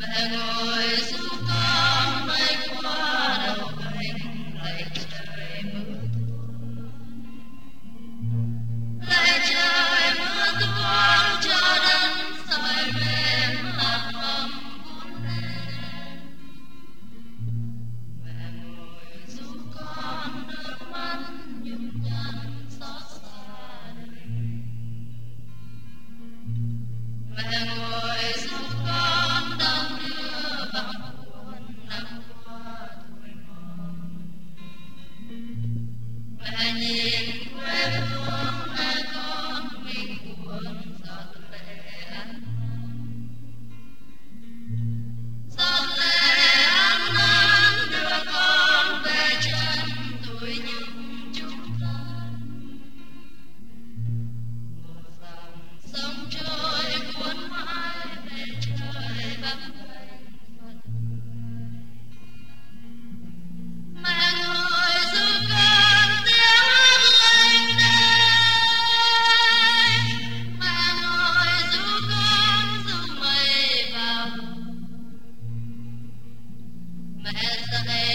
Hello. Man.